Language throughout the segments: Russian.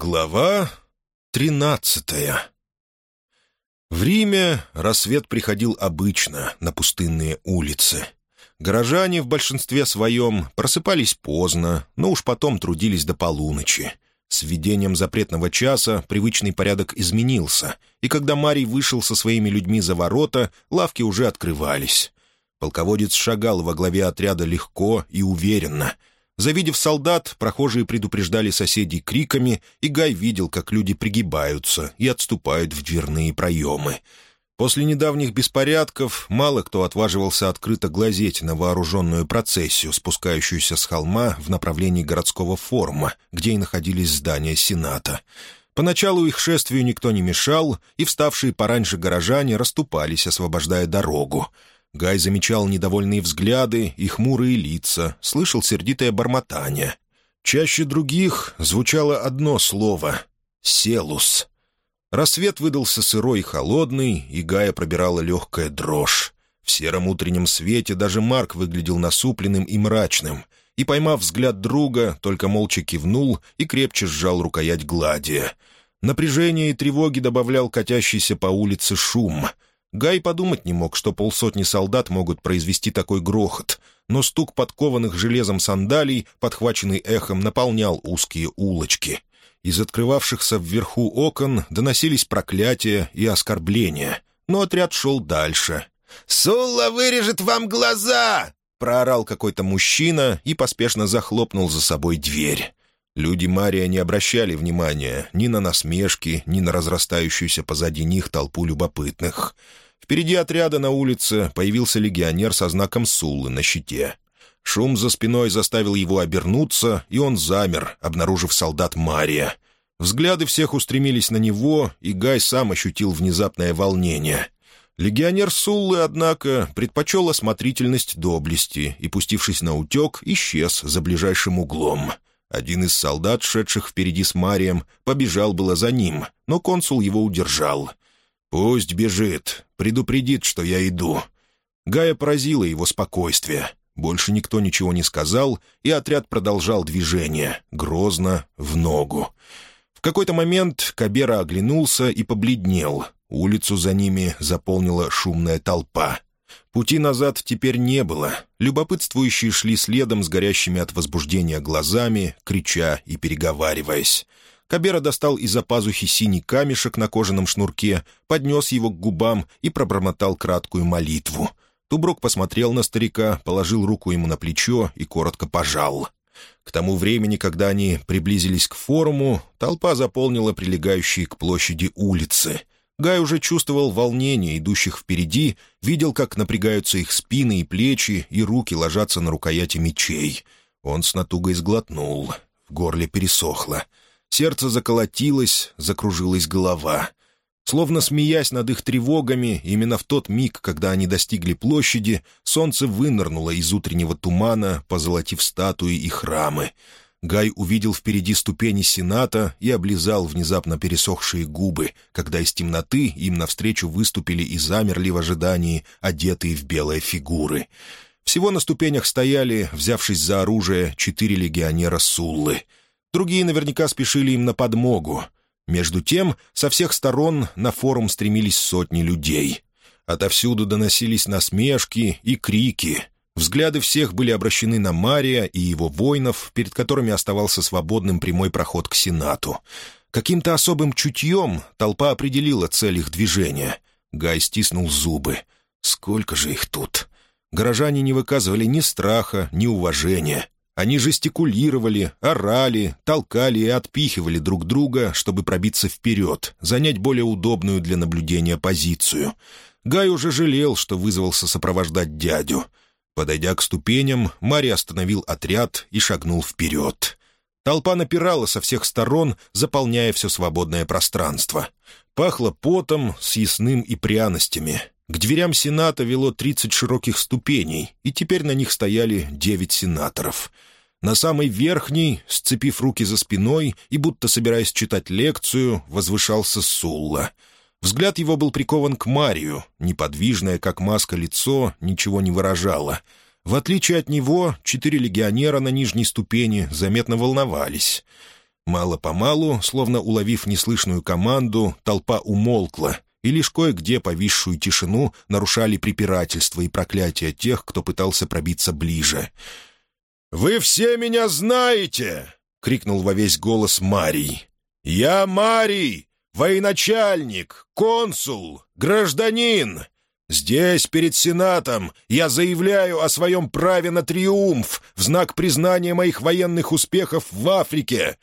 Глава тринадцатая В Риме рассвет приходил обычно на пустынные улицы. Горожане в большинстве своем просыпались поздно, но уж потом трудились до полуночи. С введением запретного часа привычный порядок изменился, и когда Марий вышел со своими людьми за ворота, лавки уже открывались. Полководец шагал во главе отряда легко и уверенно — Завидев солдат, прохожие предупреждали соседей криками, и Гай видел, как люди пригибаются и отступают в дверные проемы. После недавних беспорядков мало кто отваживался открыто глазеть на вооруженную процессию, спускающуюся с холма в направлении городского форума, где и находились здания Сената. Поначалу их шествию никто не мешал, и вставшие пораньше горожане расступались, освобождая дорогу — Гай замечал недовольные взгляды и хмурые лица, слышал сердитое бормотание. Чаще других звучало одно слово — «селус». Рассвет выдался сырой и холодный, и Гая пробирала легкая дрожь. В сером утреннем свете даже Марк выглядел насупленным и мрачным, и, поймав взгляд друга, только молча кивнул и крепче сжал рукоять гладия. Напряжение и тревоги добавлял катящийся по улице шум — Гай подумать не мог, что полсотни солдат могут произвести такой грохот, но стук подкованных железом сандалий, подхваченный эхом, наполнял узкие улочки. Из открывавшихся вверху окон доносились проклятия и оскорбления, но отряд шел дальше. «Сулла вырежет вам глаза!» — проорал какой-то мужчина и поспешно захлопнул за собой дверь. Люди Мария не обращали внимания ни на насмешки, ни на разрастающуюся позади них толпу любопытных. Впереди отряда на улице появился легионер со знаком Суллы на щите. Шум за спиной заставил его обернуться, и он замер, обнаружив солдат Мария. Взгляды всех устремились на него, и Гай сам ощутил внезапное волнение. Легионер Суллы, однако, предпочел осмотрительность доблести и, пустившись на утек, исчез за ближайшим углом — один из солдат, шедших впереди с Марием, побежал было за ним, но консул его удержал. «Пусть бежит, предупредит, что я иду». Гая поразила его спокойствие. Больше никто ничего не сказал, и отряд продолжал движение, грозно, в ногу. В какой-то момент Кабера оглянулся и побледнел. Улицу за ними заполнила шумная толпа. Пути назад теперь не было. Любопытствующие шли следом с горящими от возбуждения глазами, крича и переговариваясь. Кабера достал из-за пазухи синий камешек на кожаном шнурке, поднес его к губам и пробормотал краткую молитву. Туброк посмотрел на старика, положил руку ему на плечо и коротко пожал. К тому времени, когда они приблизились к форуму, толпа заполнила прилегающие к площади улицы — Гай уже чувствовал волнение идущих впереди, видел, как напрягаются их спины и плечи, и руки ложатся на рукояти мечей. Он с натугой сглотнул, в горле пересохло. Сердце заколотилось, закружилась голова. Словно смеясь над их тревогами, именно в тот миг, когда они достигли площади, солнце вынырнуло из утреннего тумана, позолотив статуи и храмы. Гай увидел впереди ступени Сената и облизал внезапно пересохшие губы, когда из темноты им навстречу выступили и замерли в ожидании, одетые в белые фигуры. Всего на ступенях стояли, взявшись за оружие, четыре легионера Суллы. Другие наверняка спешили им на подмогу. Между тем, со всех сторон на форум стремились сотни людей. Отовсюду доносились насмешки и крики — Взгляды всех были обращены на Мария и его воинов, перед которыми оставался свободным прямой проход к Сенату. Каким-то особым чутьем толпа определила цель их движения. Гай стиснул зубы. «Сколько же их тут?» Горожане не выказывали ни страха, ни уважения. Они жестикулировали, орали, толкали и отпихивали друг друга, чтобы пробиться вперед, занять более удобную для наблюдения позицию. Гай уже жалел, что вызвался сопровождать дядю — Подойдя к ступеням, Мари остановил отряд и шагнул вперед. Толпа напирала со всех сторон, заполняя все свободное пространство. Пахло потом, съестным и пряностями. К дверям Сената вело тридцать широких ступеней, и теперь на них стояли девять сенаторов. На самой верхней, сцепив руки за спиной и будто собираясь читать лекцию, возвышался Сулла — Взгляд его был прикован к Марию. Неподвижное, как маска, лицо ничего не выражало. В отличие от него, четыре легионера на нижней ступени заметно волновались. Мало-помалу, словно уловив неслышную команду, толпа умолкла, и лишь кое-где повисшую тишину нарушали препирательства и проклятия тех, кто пытался пробиться ближе. «Вы все меня знаете!» — крикнул во весь голос Марий. «Я Марий, военачальник, консул, гражданин. Здесь, перед Сенатом, я заявляю о своем праве на триумф в знак признания моих военных успехов в Африке.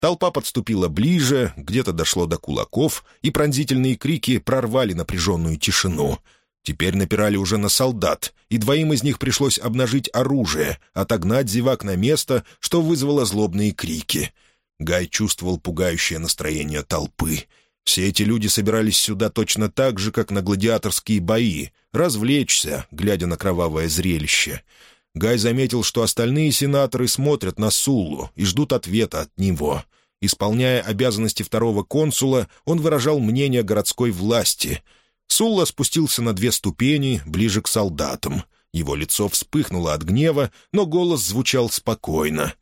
Толпа подступила ближе, где-то дошло до кулаков, и пронзительные крики прорвали напряженную тишину. Теперь напирали уже на солдат, и двоим из них пришлось обнажить оружие, отогнать зевак на место, что вызвало злобные крики. Гай чувствовал пугающее настроение толпы. Все эти люди собирались сюда точно так же, как на гладиаторские бои, развлечься, глядя на кровавое зрелище — Гай заметил, что остальные сенаторы смотрят на Суллу и ждут ответа от него. Исполняя обязанности второго консула, он выражал мнение городской власти. Сулла спустился на две ступени, ближе к солдатам. Его лицо вспыхнуло от гнева, но голос звучал спокойно.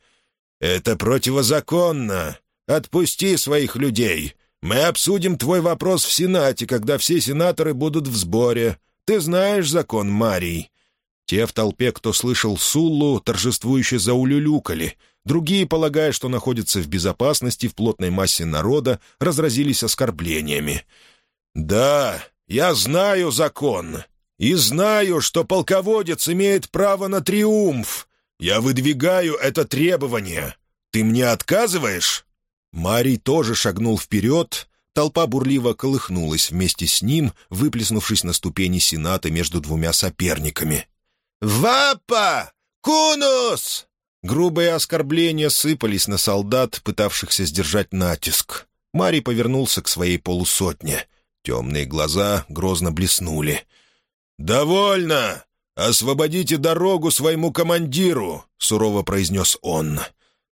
«Это противозаконно. Отпусти своих людей. Мы обсудим твой вопрос в Сенате, когда все сенаторы будут в сборе. Ты знаешь закон, Марий. Те в толпе, кто слышал Суллу, торжествующе заулюлюкали. Другие, полагая, что находятся в безопасности в плотной массе народа, разразились оскорблениями. «Да, я знаю закон. И знаю, что полководец имеет право на триумф. Я выдвигаю это требование. Ты мне отказываешь?» Марий тоже шагнул вперед, Толпа бурливо колыхнулась вместе с ним, выплеснувшись на ступени Сената между двумя соперниками. «Вапа! Кунус!» Грубые оскорбления сыпались на солдат, пытавшихся сдержать натиск. Марий повернулся к своей полусотне. Темные глаза грозно блеснули. «Довольно! Освободите дорогу своему командиру!» — сурово произнес он.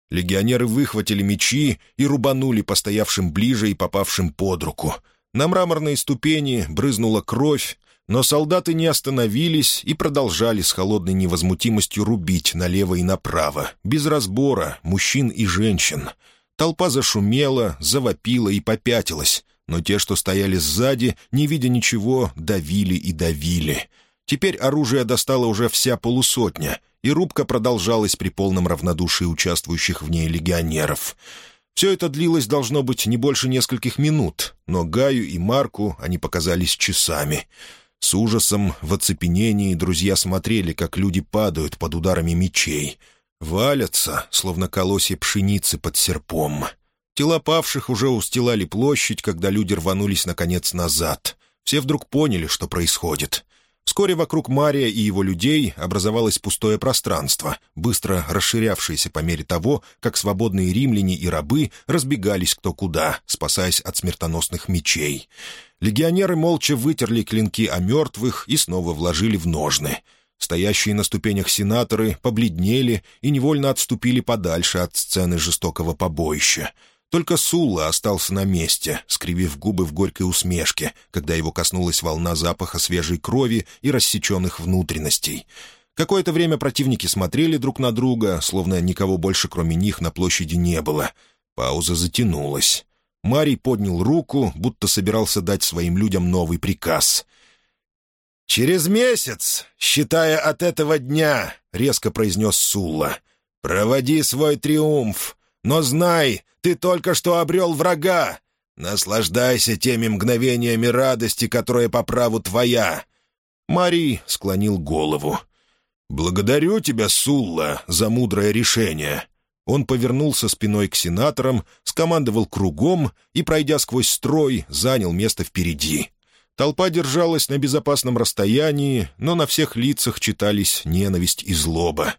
Легионеры выхватили мечи и рубанули постоявшим ближе и попавшим под руку. На мраморные ступени брызнула кровь, но солдаты не остановились и продолжали с холодной невозмутимостью рубить налево и направо, без разбора, мужчин и женщин. Толпа зашумела, завопила и попятилась, но те, что стояли сзади, не видя ничего, давили и давили. Теперь оружие достала уже вся полусотня, и рубка продолжалась при полном равнодушии участвующих в ней легионеров. Все это длилось, должно быть, не больше нескольких минут, но Гаю и Марку они показались часами — с ужасом, в оцепенении друзья смотрели, как люди падают под ударами мечей. Валятся, словно колосья пшеницы под серпом. Тела павших уже устилали площадь, когда люди рванулись, наконец, назад. Все вдруг поняли, что происходит. Вскоре вокруг Мария и его людей образовалось пустое пространство, быстро расширявшееся по мере того, как свободные римляне и рабы разбегались кто куда, спасаясь от смертоносных мечей. Легионеры молча вытерли клинки о мертвых и снова вложили в ножны. Стоящие на ступенях сенаторы побледнели и невольно отступили подальше от сцены жестокого побоища. Только Сула остался на месте, скривив губы в горькой усмешке, когда его коснулась волна запаха свежей крови и рассеченных внутренностей. Какое-то время противники смотрели друг на друга, словно никого больше, кроме них, на площади не было. Пауза затянулась. Марий поднял руку, будто собирался дать своим людям новый приказ. «Через месяц, считая от этого дня», — резко произнес Сулла, — «проводи свой триумф, но знай, ты только что обрел врага. Наслаждайся теми мгновениями радости, которые по праву твоя». Марий склонил голову. «Благодарю тебя, Сулла, за мудрое решение. Он повернулся спиной к сенаторам, скомандовал кругом и, пройдя сквозь строй, занял место впереди. Толпа держалась на безопасном расстоянии, но на всех лицах читались ненависть и злоба.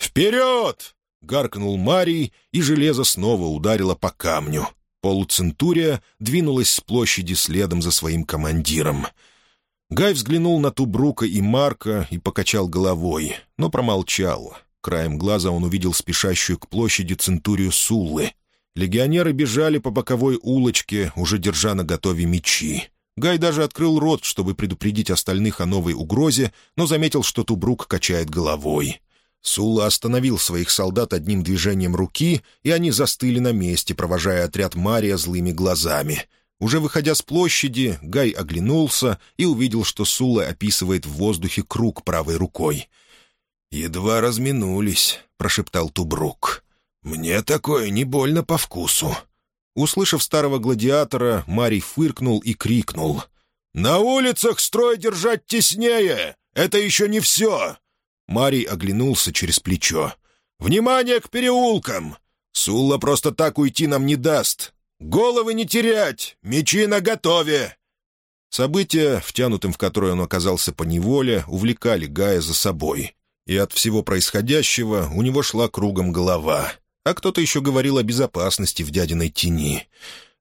«Вперед!» — гаркнул Марий, и железо снова ударило по камню. Полуцентурия двинулась с площади следом за своим командиром. Гай взглянул на Тубрука и Марка и покачал головой, но промолчал. Краем глаза он увидел спешащую к площади центурию Суллы. Легионеры бежали по боковой улочке, уже держа на готове мечи. Гай даже открыл рот, чтобы предупредить остальных о новой угрозе, но заметил, что Тубрук качает головой. Сула остановил своих солдат одним движением руки, и они застыли на месте, провожая отряд Мария злыми глазами. Уже выходя с площади, Гай оглянулся и увидел, что Сула описывает в воздухе круг правой рукой. «Едва разминулись», — прошептал Тубрук. «Мне такое не больно по вкусу». Услышав старого гладиатора, Марий фыркнул и крикнул. «На улицах строй держать теснее! Это еще не все!» Марий оглянулся через плечо. «Внимание к переулкам! Сулла просто так уйти нам не даст! Головы не терять! Мечи наготове!» События, втянутым в которые он оказался по неволе, увлекали Гая за собой. И от всего происходящего у него шла кругом голова. А кто-то еще говорил о безопасности в дядиной тени.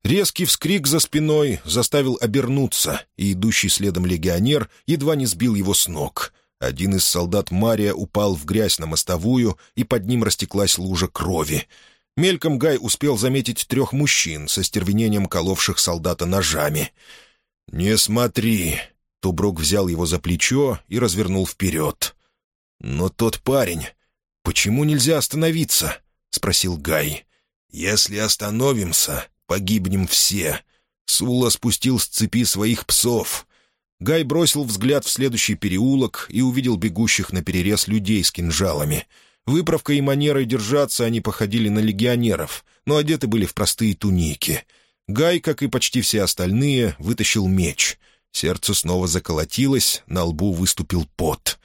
Резкий вскрик за спиной заставил обернуться, и идущий следом легионер едва не сбил его с ног. Один из солдат Мария упал в грязь на мостовую, и под ним растеклась лужа крови. Мельком Гай успел заметить трех мужчин со стервенением коловших солдата ножами. «Не смотри!» — Тубрук взял его за плечо и развернул вперед. «Но тот парень... Почему нельзя остановиться?» — спросил Гай. «Если остановимся, погибнем все». Сула спустил с цепи своих псов. Гай бросил взгляд в следующий переулок и увидел бегущих на перерез людей с кинжалами. Выправкой и манерой держаться они походили на легионеров, но одеты были в простые туники. Гай, как и почти все остальные, вытащил меч. Сердце снова заколотилось, на лбу выступил пот.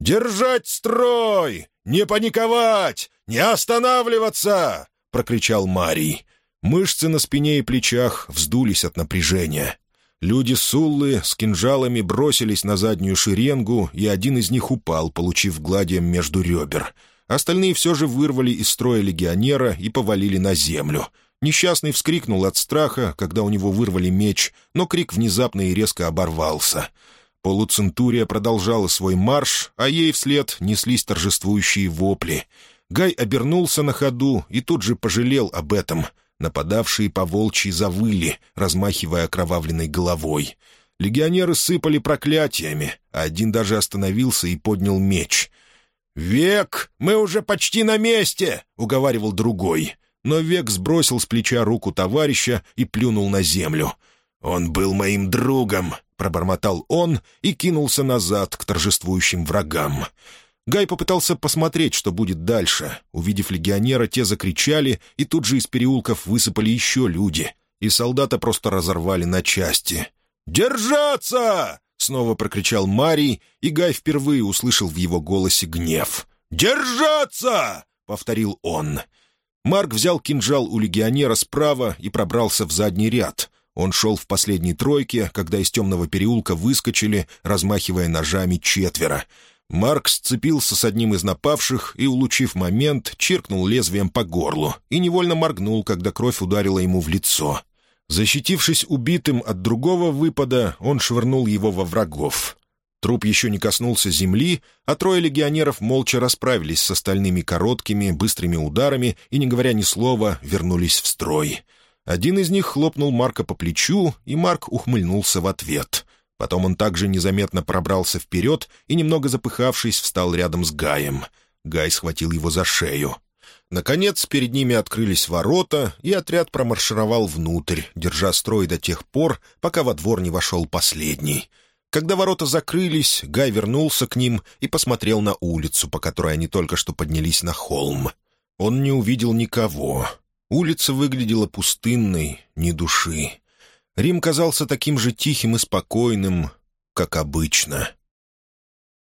«Держать строй! Не паниковать! Не останавливаться!» — прокричал Марий. Мышцы на спине и плечах вздулись от напряжения. Люди Суллы с кинжалами бросились на заднюю шеренгу, и один из них упал, получив гладием между ребер. Остальные все же вырвали из строя легионера и повалили на землю. Несчастный вскрикнул от страха, когда у него вырвали меч, но крик внезапно и резко оборвался. Полуцентурия продолжала свой марш, а ей вслед неслись торжествующие вопли. Гай обернулся на ходу и тут же пожалел об этом — Нападавшие по волчьи завыли, размахивая окровавленной головой. Легионеры сыпали проклятиями, а один даже остановился и поднял меч. «Век, мы уже почти на месте!» — уговаривал другой. Но Век сбросил с плеча руку товарища и плюнул на землю. «Он был моим другом!» — пробормотал он и кинулся назад к торжествующим врагам. Гай попытался посмотреть, что будет дальше. Увидев легионера, те закричали, и тут же из переулков высыпали еще люди, и солдата просто разорвали на части. «Держаться!» — снова прокричал Марий, и Гай впервые услышал в его голосе гнев. «Держаться!» — повторил он. Марк взял кинжал у легионера справа и пробрался в задний ряд. Он шел в последней тройке, когда из темного переулка выскочили, размахивая ножами четверо — Марк сцепился с одним из напавших и, улучив момент, чиркнул лезвием по горлу и невольно моргнул, когда кровь ударила ему в лицо. Защитившись убитым от другого выпада, он швырнул его во врагов. Труп еще не коснулся земли, а трое легионеров молча расправились с остальными короткими, быстрыми ударами и, не говоря ни слова, вернулись в строй. Один из них хлопнул Марка по плечу, и Марк ухмыльнулся в ответ. Потом он также незаметно пробрался вперед и, немного запыхавшись, встал рядом с Гаем. Гай схватил его за шею. Наконец, перед ними открылись ворота, и отряд промаршировал внутрь, держа строй до тех пор, пока во двор не вошел последний. Когда ворота закрылись, Гай вернулся к ним и посмотрел на улицу, по которой они только что поднялись на холм. Он не увидел никого. Улица выглядела пустынной, ни души. Рим казался таким же тихим и спокойным, как обычно.